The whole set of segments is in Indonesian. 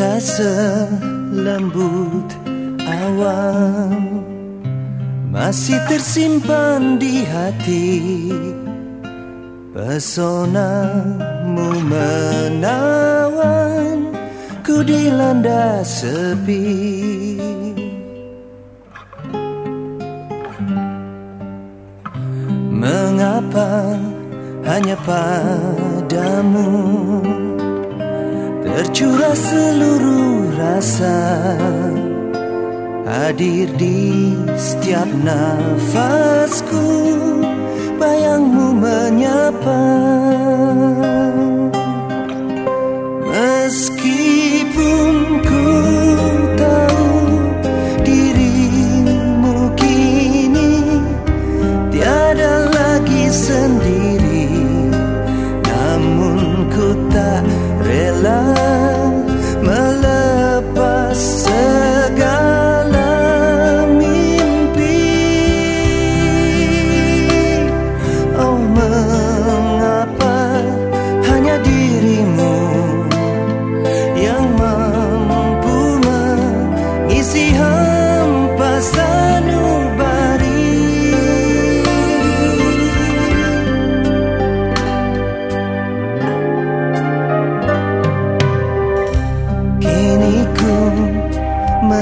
Kita selembut awan Masih tersimpan di hati. Pesonamu menawan Ku dilanda sepi. Mengapa hanya padamu Tercurah seluruh rasa Hadir di setiap nafasku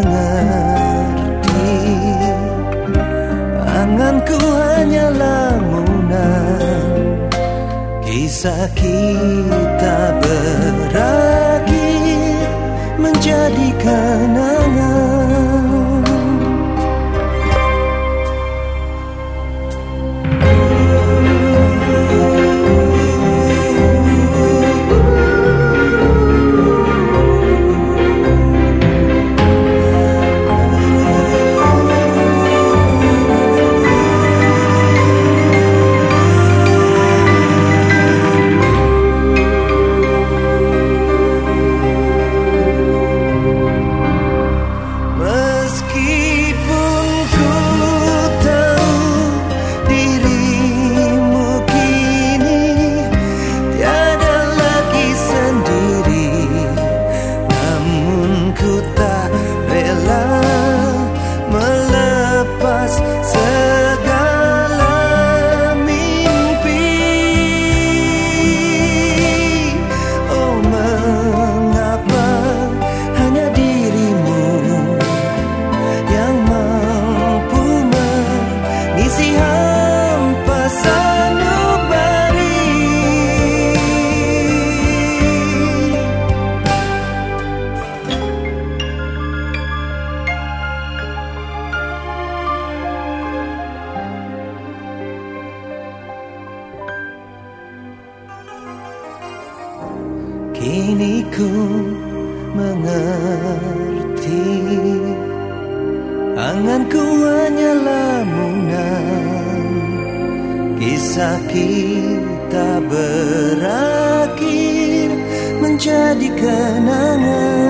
mengerti. Anganku hanya lamunan Kisah kita berakhir Menjadi kenangan Kini ku mengerti Anganku hanyalah munang Kisah kita berakhir Menjadi kenangan.